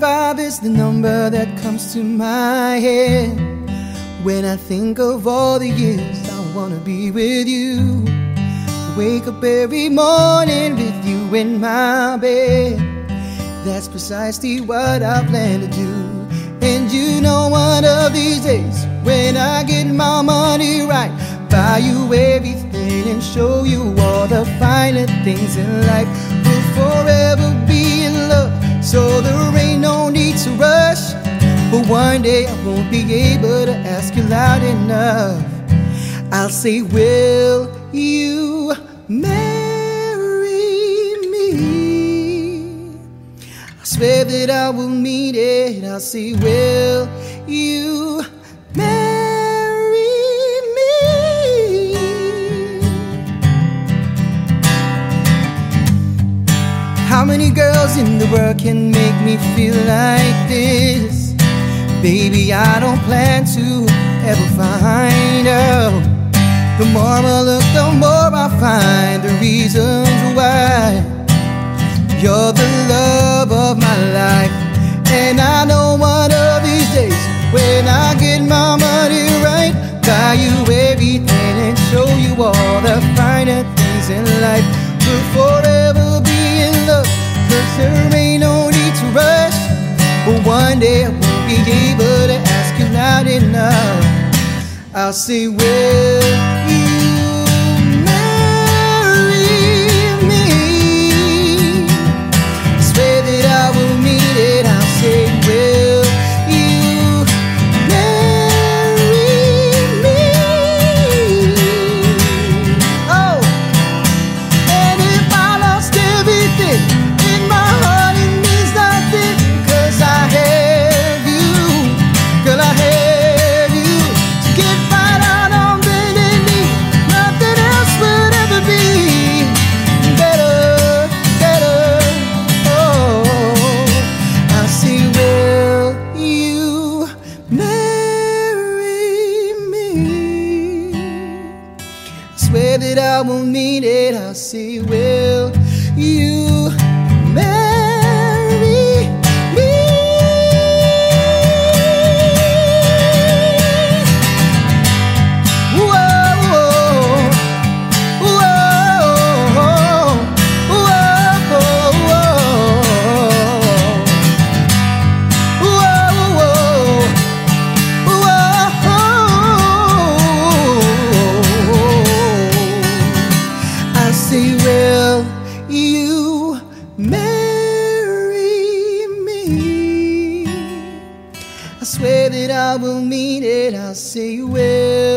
515 is the number that comes to my head when I think of all the years I wanna be with you. Wake up every morning with you in my bed. That's precisely what I plan to do. And you know, one of these days, when I get my money right, buy you everything and show you all the finer things in life. We'll forever be in love, one day I won't be able to ask you loud enough. I'll say, Will you marry me? I swear that I will mean it. I'll say, Will you marry me? How many girls in the world can make me feel like this? Baby, I don't plan to ever find out. The more I look, the more I find the reasons why. You're the love of my life. And I know one of these days, when I get my money right, buy you everything and show you all the finer things in life. We'll forever be in love, cause there ain't no need to rush. But one day loud enough. I'll say, Will swear that I won't mean it. I'll say, Will you I will mean it. I'll say, will you marry